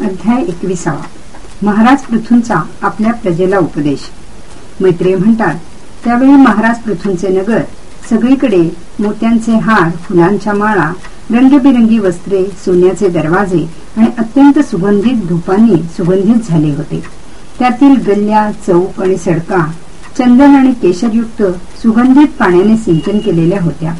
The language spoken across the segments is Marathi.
अध्याय एकविसावा. महाराज पृथूंचा आपल्या प्रजेला उपदेश. मैत्रिय म्हणतात त्यावेळी महाराज पृथूंचे नगर सगळीकडे मोत्यांचे हार फुलांच्या माळा रंगबिरंगी वस्त्रे सोन्याचे दरवाजे आणि अत्यंत सुगंधित धुपांनी सुगंधित झाले होते. त्यातील गल्ल्या चौक आणि सडका चंदन आणि केशरयुक्त सुगंधित पाण्याने सिंचन केलेल्या होत्या.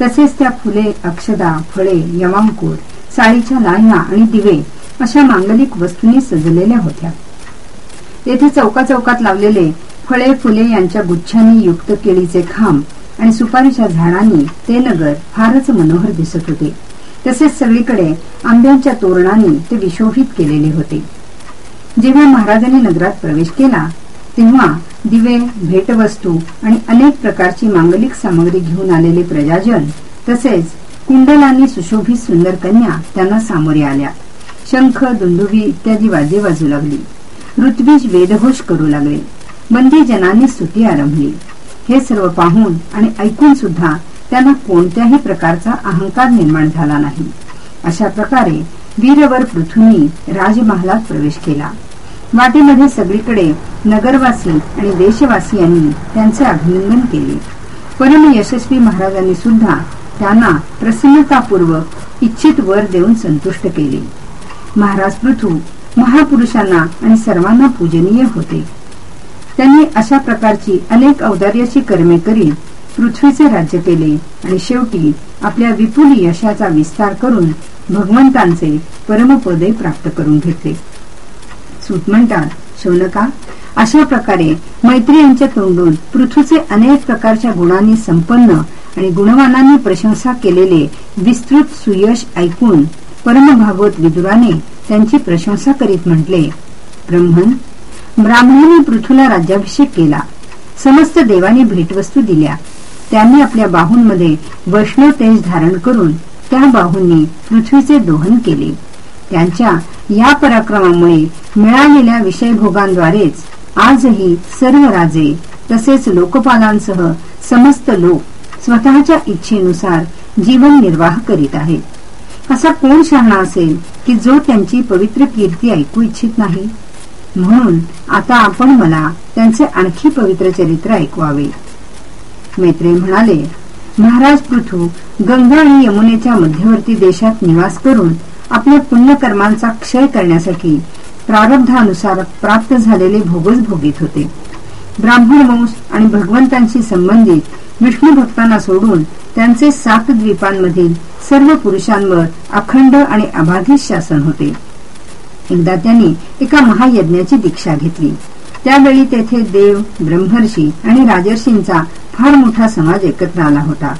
तसेच त्या फुले अक्षदा फळे यवांकूर साळीच्या लाह्या आणि दिवे अशा मांगलिक वस्तूंनी सजलेल्या होत्या. येथे चौका चौकात लावलेले फळे फुले यांच्या गुच्छांनी युक्त केळीचे खांब आणि सुपारीच्या झाडांनी ते नगर फारच मनोहर दिसत होते. तसेच सगळीकडे आंब्यांच्या तोरणांनी ते विशोभित केलेले होते. जेव्हा महाराजांनी नगरात प्रवेश केला तेव्हा दिवे भेटवस्तू आणि अनेक प्रकारची मांगलिक सामग्री घेऊन आलेले प्रजाजन तसेच कुंडलांनी सुशोभित सुंदर कन्या त्यांना सामोरे आल्या. शंख दुंदुभी इत्यादी वाजे वाजू लागली. ऋत्विज वेदघोष करू लागले. म्हणजे बंदीजनांनी स्तुती आरंभली. हे सर्व पाहून आणि ऐकून सुद्धा त्यांना कोणत्याही प्रकारचा अहंकार निर्माण झाला नाही. अशा प्रकारे वीरवर पृथ्वी राजमहालात प्रवेश केला. वाटेमध्ये सगळीकडे नगरवासी आणि देशवासियांनी त्यांचे अभिनंदन केले. परम यशस्वी महाराजांनी सुद्धा त्यांना प्रसन्नतापूर्वक इच्छित वर देऊन संतुष्ट केले. महाराज पृथू महापुरुषांना आणि सर्वांना पूजनीय होते. त्यांनी अशा प्रकारची अनेक औदार्याची कर्मे करीत पृथ्वीचे राज्य केले आणि शेवटी आपल्या विपुल यशाचा विस्तार करून भगवंतांचे परमपदे प्राप्त करून घेतले. सूत म्हणतात शौनका अशा प्रकारे मैत्री यांच्या तोंडून पृथ्वीचे अनेक प्रकारच्या गुणांनी संपन्न आणि गुणवानांनी प्रशंसा केलेले विस्तृत सुयश ऐकून परमभागवत विदुराने त्यांची प्रशंसा करीत म्हटले ब्रह्मन ब्राह्मणाने पृथ्वीला राज्याभिषेक केला. समस्त देवाने भेटवस्तू दिल्या. त्यांनी आपल्या बाहूंमध्ये वैष्णव तेज धारण करून त्या बाहूंनी पृथ्वीचे दोहन केले. त्यांच्या या पराक्रमामुळे मिळालेल्या विषयभोगांद्वारेच आजही सर्व राजे तसेच लोकपालांसह समस्त लोक स्वतःच्या इच्छेनुसार जीवन निर्वाह करीत आहेत. असा कोण शहाणा असेल की जो त्यांची पवित्र कीर्ती ऐकू इच्छित नाही? म्हणून आता आपण मला त्यांचे आणखी पवित्र चरित्र ऐकवावे. मैत्रे म्हणाले महाराज पृथू गंगा आणि यमुनेच्या मध्यवर्ती देशात निवास करून आपल्या पुण्यकर्मांचा क्षय करण्यासाठी प्रारब्धानुसार प्राप्त झालेले भोगच भोगीत होते. ब्राह्मण वंश आणि भगवंतांशी संबंधित विष्णू भक्तांना सोडून त्यांचे सात द्वीपांमधील सर्व पुरुषांवर अखंड आणि अबाधित शासन होते. एकदा त्यांनी एका महायज्ञाची दीक्षा घेतली. त्यावेळी तेथे देव ब्रह्मर्षी आणि राजर्षींचा फार मोठा समाज एकत्र आला होता.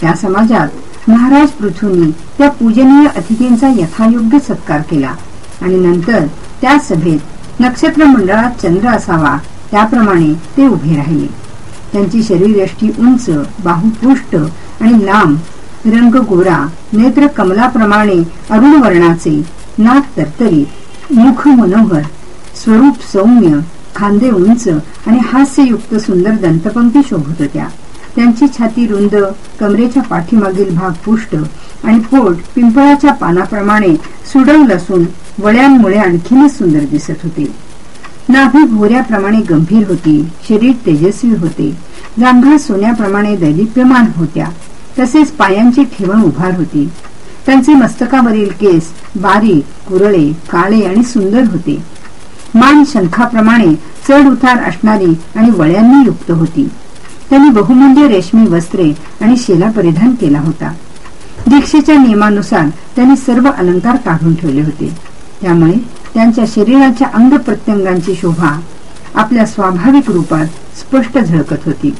त्या समाजात महाराज पृथ्वींनी त्या पूजनीय अतिथींचा यथायोग्य सत्कार केला आणि नंतर त्या सभेत नक्षत्र मंडळात चंद्र असावा त्याप्रमाणे ते उभे राहिले. त्यांची शरीरयष्टी उंच बाहुपुष्ट आणि लांब रंग गोरा नेत्र कमलाप्रमाणे अरुण वर्णाचे नाक तरतरी मुख मनोहर स्वरूप सौम्य खांदे उंच आणि हास्ययुक्त सुंदर दंतपंक्ती शोभत होत्या. त्यांची छाती रुंद कमरेच्या पाठीमागील भाग पुष्ट आणि फोट पिंपळाच्या पानाप्रमाणे सुडवल असून वळ्यांमुळे आणखीनच सुंदर दिसत होते. नाभी भोऱ्याप्रमाणे गंभीर होती शरीर तेजस्वी होते. जांघा सोन्याप्रमाणे दैदिप्यमान होत्या. तसेच पायांची ठेवण उभार होती. त्यांचे मस्तकावरील केस बारीक कुरळे काळे आणि सुंदर होते. मान शंखाप्रमाणे चढ उतार असणारी आणि वळ्यांनी युक्त होती. त्यांनी बहुमूल्य रेशमी वस्त्रे आणि शेला परिधान केला होता. दीक्षेच्या नियमानुसार त्यांनी सर्व अलंकार काढून ठेवले होते. त्यामुळे त्यांच्या शरीराच्या अंग प्रत्यंगांची शोभा आपल्या स्वाभाविक रूपात स्पष्ट झळकत होती.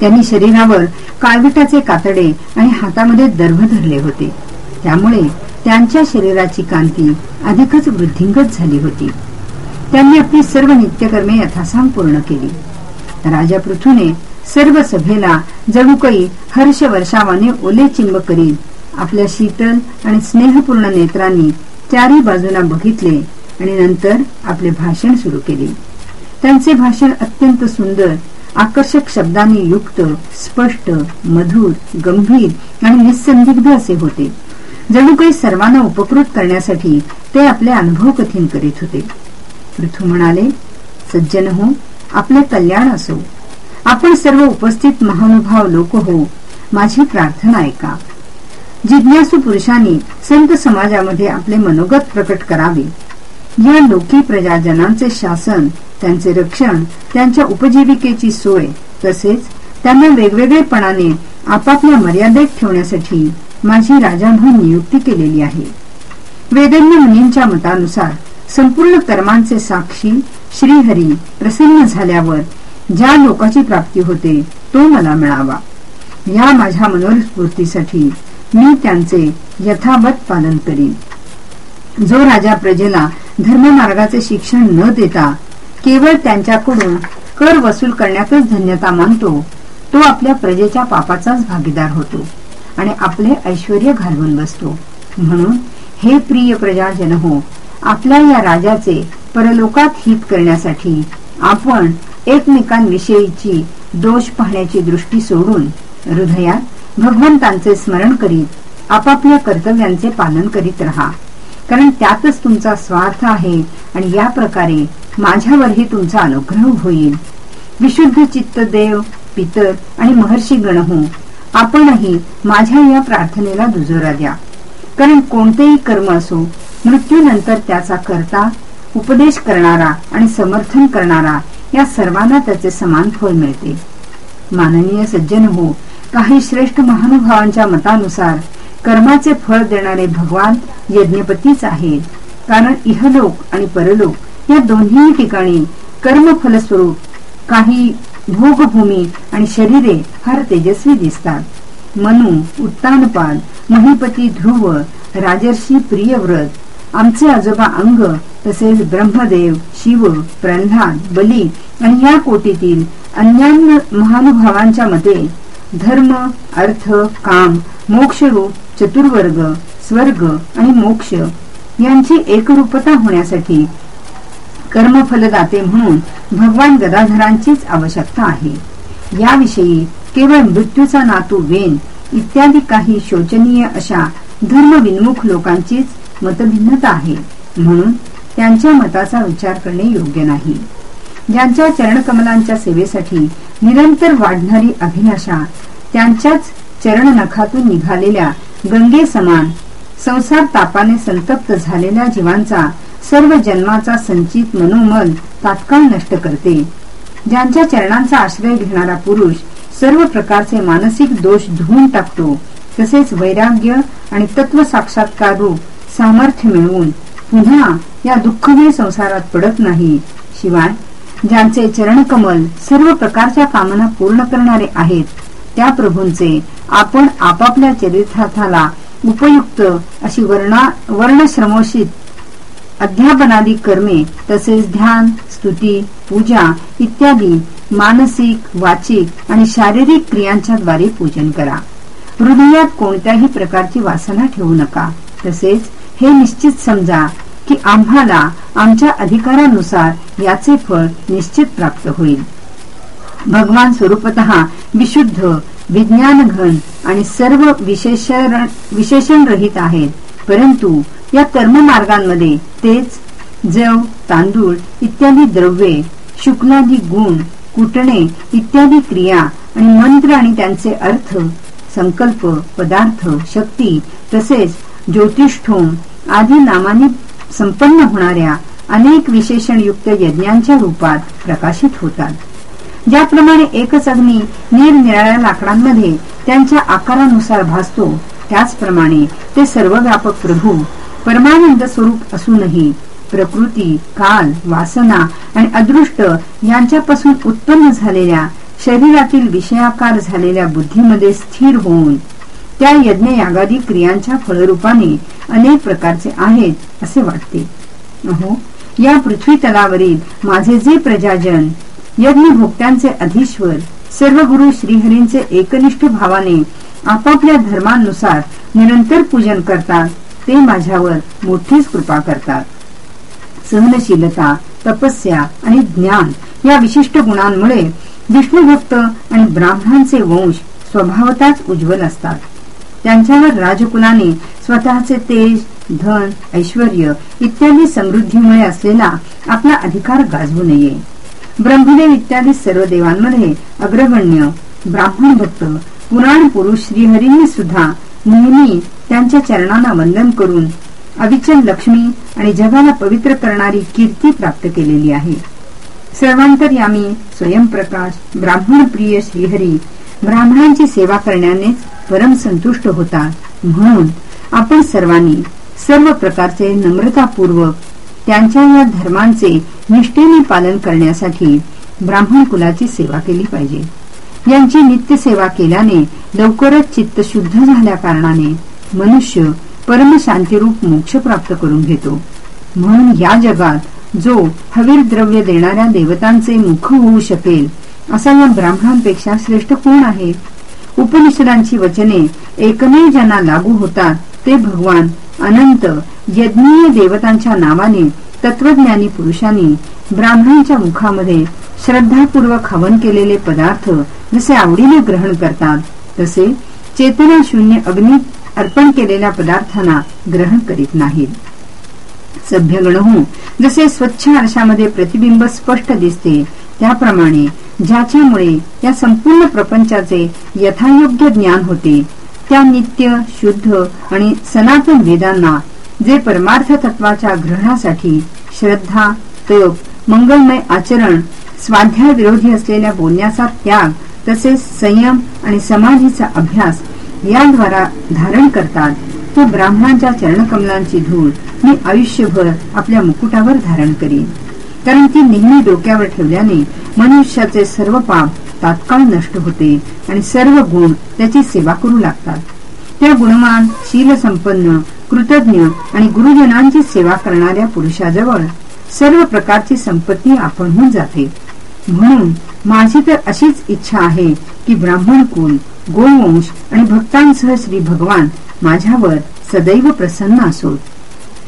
त्यांनी शरीरावर काळविटाचे कातडे आणि हातामध्ये दर्भ धरले होते. त्यामुळे त्यांच्या शरीराची कांती अधिकच वृद्धिंगत झाली होती. त्यांनी आपली सर्व नित्यकर्मे यथासांग पूर्ण केली. राजा पृथ्वीने सर्व सभेला जणू काही हर्ष वर्षावाने ओले चिंब करीत आपल्या शीतल आणि स्नेहपूर्ण नेत्रांनी चारी बाजूला बघितले आणि नंतर आपले भाषण सुरू केले. त्यांचे भाषण अत्यंत सुंदर आकर्षक शब्दांनी युक्त स्पष्ट मधुर गंभीर आणि निसंदिग्ध असे होते. जणू काही सर्वांना उपकृत करण्यासाठी ते आपले अनुभव कथीन करीत होते. पृथू म्हणाले सज्जन हो आपले कल्याण असो. आपण सर्व उपस्थित महानुभाव लोक हो माझी प्रार्थना ऐका. जिज्ञासू पुरुषांनी संत समाजामध्ये आपले मनोगत प्रकट करावे. या लोकी प्रजाजनांचे शासन त्यांचे रक्षण त्यांच्या उपजीविकेची सोय तसेच त्यांना वेगवेगळेपणाने आपापल्या मर्यादेत ठेवण्यासाठी माझी राजा म्हणून नियुक्ती केलेली आहे. वेदन्य मुनींच्या मतानुसार संपूर्ण कर्मांचे साक्षी श्रीहरी प्रसन्न झाल्यावर ज्या लोकाची प्राप्ती होते तो मला मिळावा. या माझ्या मनोस्फूर्तीसाठी मी त्यांचे यथावत पालन करीन. जो राजा प्रजेला धर्ममार्गाचे शिक्षण न देता केवळ त्यांच्याकडून कर वसूल करण्यातच धन्यता मानतो. तो आपल्या प्रजेच्या पापाचाच भागीदार होतो आणि आपले ऐश्वर घालवून बसतो. म्हणून हे प्रिय प्रजाजन हो आपल्या या राजाचे परलोकात हित करण्यासाठी आपण एकमेकांविषयीची दोष पाहण्याची दृष्टी सोडून हृदयात भगवंतांचे स्मरण करीत आपापल्या कर्तव्यांचे पालन करीत राहा. कारण त्यातच तुमचा स्वार्थ आहे आणि या प्रकारे माझ्यावरही तुमचा अनुग्रह होईल. विशुद्ध चित्त देव पितर आणि महर्षी गणहू आपणही माझ्या या प्रार्थनेला दुजोरा द्या. कारण कोणतेही कर्म असो मृत्यूनंतर त्याचा करता उपदेश करणारा आणि समर्थन करणारा या सर्वांना त्याचे समान फळ मिळते. माननीय सज्जन हो काही श्रेष्ठ महानुभावांच्या मतानुसार कर्माचे फळ देणारे भगवान यज्ञपतीच आहेत. कारण इहलोक आणि परलोक या दोन्ही ठिकाणी कर्मफलस्वरूप काही भोगभूमी आणि शरीरे फार तेजस्वी दिसतात. मनु उत्तानपाल महिपती ध्रुव राजर्षी प्रियव्रत आमचे आजोबा अंग तसेच ब्रह्मदेव शिव प्रल्हाद बली आणि या कोटीतील अन्यान्य महानुभावांच्या मते धर्म अर्थ काम मोक्षरूप चतुर्वर्ग स्वर्ग आणि मोक्ष यांची एकरूपता होण्यासाठी कर्मफलदाते म्हणून भगवान गदाधरांचीच आवश्यकता आहे. याविषयी केवळ मृत्यूचा नातू वेन इत्यादी काही शोचनीय अशा धर्मविन्मुख लोकांचीच मतभिन्नता आहे. म्हणून त्यांच्या मताचा विचार करणे योग्य नाही. ज्यांच्या चरणकमलांच्या सेवेसाठी निरंतर वाढणारी अभिलाषा त्यांच्याच चरणनखातून निघालेल्या गंगे समान संसार तापाने संतप्त झालेल्या जीवांचा सर्व जन्माचा संचित मनोमन तात्काळ नष्ट करते. ज्यांच्या चरणांचा आश्रय घेणारा पुरुष सर्व प्रकारचे मानसिक दोष धुवून टाकतो तसेच वैराग्य आणि तत्व साक्षात्कार रूप सामर्थ्य मिळवून पुन्हा या दुःखमय संसारात पडत नाही. शिवाय ज्यांचे चरणकमल सर्व प्रकारच्या कामना पूर्ण करणारे आहेत त्या प्रभूंचे आपण आपापल्या चरित्राला उपयुक्त अशी वर्णा वर्णश्रमोषित अध्यापनादी कर्मे तसेच ध्यान स्तुती पूजा इत्यादी मानसिक वाचिक आणि शारीरिक क्रियांच्या द्वारे पूजन करा. हृदयात कोणत्याही प्रकारची वासना ठेवू नका. तसेच हे निश्चित समजा की आम्हाला आमच्या अधिकारानुसार याचे फळ निश्चित प्राप्त होईल. भगवान स्वरूपत विशुद्ध विज्ञान घन आणि सर्व विशेषण रहित आहेत. परंतु या कर्ममार्गांमध्ये तेच जव तांदूळ इत्यादी द्रव्ये शुक्लादी गुण कुटणे इत्यादी क्रिया आणि मंत्र आणि त्यांचे अर्थ संकल्प पदार्थ शक्ती तसेच ज्योतिष्ठोम आदी नामाने संपन्न होणाऱ्या अनेक विशेषणयुक्त यज्ञांच्या रूपात प्रकाशित होतात. ज्याप्रमाणे एकच अग्नी निरनिराळ्या लाकडांमध्ये त्यांच्या आकारानुसार भासतो त्याचप्रमाणे ते सर्वव्यापक प्रभू परमानंद स्वरूप असूनही प्रकृती काल वासना आणि अदृष्ट यांच्यापासून उत्पन्न झालेल्या शरीरातील विषयाकार झालेल्या बुद्धीमध्ये स्थिर होऊन त्या यज्ञ यागादी क्रियांच्या फळरूपाने अनेक प्रकारचे आहेत असे वाटते. अहो या पृथ्वी तलावरील माझे जे प्रजाजन यज्ञ भोक्त्यांचे अधीश्वर सर्व गुरु श्रीहरींचे एकनिष्ठ भावाने आपापल्या धर्मानुसार निरंतर पूजन करतात ते माझ्यावर मोठीच कृपा करतात. सहनशीलता तपस्या आणि ज्ञान या विशिष्ट गुणांमुळे विष्णुभक्त आणि ब्राह्मणांचे वंश स्वभावताच उज्ज्वल असतात. त्यांच्यावर राजकुलाने स्वतःचे तेज धन ऐश्वर इत्यादी समृद्धीमुळे असलेला आपला अधिकार गाजवू नये. ब्रह्मदेव इत्यादी सर्व देवांमध्ये अग्रगण्य ब्राह्मण भक्त पुराण पुरुष श्रीहरींनी सुद्धा नेहमी त्यांच्या चरणांना वंदन करून अविचल लक्ष्मी आणि जगाला पवित्र करणारी कीर्ती प्राप्त केलेली आहे. सर्वांतरयामी स्वयंप्रकाश ब्राह्मण प्रिय श्रीहरी ब्राह्मणांची सेवा करण्यानेच परम संतुष्ट होतात. म्हणून आपण सर्वांनी सर्व प्रकारचे नम्रतापूर्वक त्यांच्या या धर्मांचे निष्ठेने पालन करण्यासाठी ब्राह्मण कुलाची सेवा केली पाहिजे. यांची नित्य सेवा केल्याने लवकरच चित्त शुद्ध झाल्या कारणाने मनुष्य परमशांतीरूप मोक्ष प्राप्त करून घेतो. म्हणून या जगात जो हवीर द्रव्य देणाऱ्या देवतांचे मुख होऊ शकेल असा या ब्राह्मणांपेक्षा श्रेष्ठ कोण आहे? उपनिषदांची वचने एकमेव ज्यांना लागू होतात ते भगवान अनंत यज्ञीय देवतांच्या नावाने तत्वज्ञानी पुरुषांनी ब्राह्मणांच्या मुखामध्ये श्रद्धापूर्वक हवन केलेले पदार्थ जसे आवडीने ग्रहण करतात तसे चेतना शून्य अग्नी अर्पण केलेल्या पदार्थांना ग्रहण करीत नाहीत. सभ्यगणहू जसे स्वच्छ आरशामध्ये प्रतिबिंब स्पष्ट दिसते त्याप्रमाणे ज्याच्यामुळे या संपूर्ण प्रपंचाचे यथायोग्य ज्ञान होते त्या नित्य शुद्ध आणि सनातन वेदांना जे परमार्थ तत्वाच्या ग्रहणासाठी श्रद्धा तप मंगलमय आचरण स्वाध्याय विरोधी असलेल्या बोलण्याचा त्याग तसेच संयम आणि समाधीचा अभ्यास याद्वारा धारण करतात. तो ब्राह्मणांच्या चरणकमलांची धूळ मी आयुष्यभर आपल्या मुकुटावर धारण करीन. कारण ती नेहमी डोक्यावर ठेवल्याने मनुष्याचे सर्व पाप तात्काळ नष्ट होते आणि सर्व गुण त्याची सेवा करू लागतात. त्या गुणमान शीलसंपन्न कृतज्ञ आणि गुरुजनांची सेवा करणाऱ्या पुरुषाजवळ सर्व प्रकारची संपत्ती आपण होऊन जाते. म्हणून माझी तर अशीच इच्छा आहे की ब्राह्मण कुल गोवंश आणि भक्तांसह श्री भगवान माझ्यावर सदैव प्रसन्न असोत.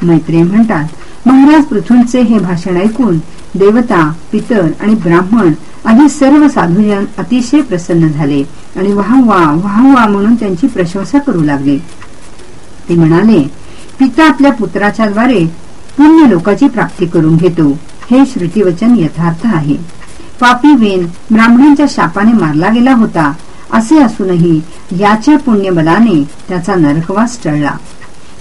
मैत्रिय म्हणतात महाराज पृथ्वीचे हे भाषण ऐकून देवता पितर आणि ब्राह्मण आधी सर्व साधूजन अतिशय प्रसन्न झाले आणि वाहवा वाहवा म्हणून त्यांची प्रशंसा करू लागले. ते म्हणाले पिता आपल्या पुत्राच्या द्वारे पुण्य लोकाची प्राप्ती करून घेतो. हे श्रुतीवचन यथार्थ आहे. पापी वेन ब्राह्मणांच्या शापाने मारला गेला होता. असे असूनही याच्या पुण्यबलाने त्याचा नरकवास टळला.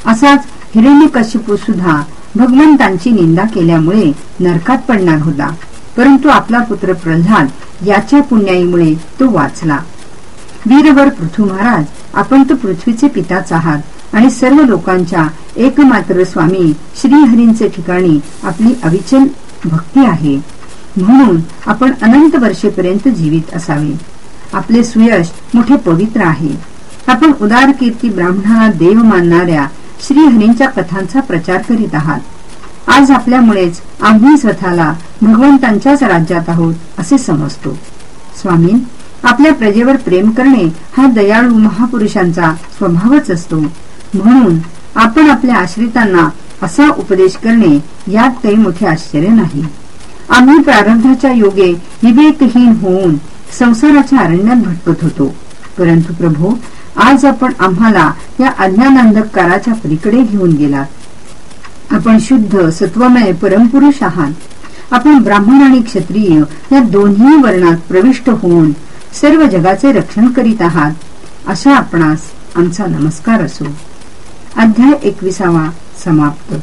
असाच हिरण्यकशिपू सुद्धा भगवंतांची निंदा केल्यामुळे नरकात पडणार होता. परंतु आपला पुत्र प्रल्हाद याच्या पुण्याईमुळे तो वाचला. वीरवर पृथ्वी महाराज आपण तर पृथ्वीचे पिताच आहात आणि सर्व लोकांच्या एकमात्र स्वामी श्रीहरींचे ठिकाणी आपली अविचल भक्ती आहे. म्हणून आपण अनंत वर्षेपर्यंत जीवित असावे. आपले सुयश मोठे पवित्र आहे. आपण उदार कीर्ती ब्राह्मणाला देव मानणाऱ्या श्रीहरींच्या कथांचा प्रचार करीत आहात. आज आपल्यामुळेच आम्ही स्वतःला भगवंतांच्याच राज्यात आहोत असे समजतो. स्वामी आपल्या प्रजेवर प्रेम करणे हा दयाळू महापुरुषांचा स्वभावच असतो. म्हणून आपण आपल्या आश्रितांना असा उपदेश करणे यात काही मोठे आश्चर्य नाही. आम्ही प्रारब्धाच्या योगे विवेकहीन होऊन संसाराच्या अरण्यात भटकत होतो. परंतु प्रभू आज आपण आम्हाला या अज्ञानांधकाराच्या पलीकडे घेऊन गेला आपण शुद्ध सत्वमय परमपुरुष आहात. आपण ब्राह्मण आणि क्षत्रिय या दोन्ही वर्णात प्रविष्ट होऊन सर्व जगाचे रक्षण करीत आहात अशा आपणास आमचा नमस्कार असो. अध्याय एकविसावा समाप्त.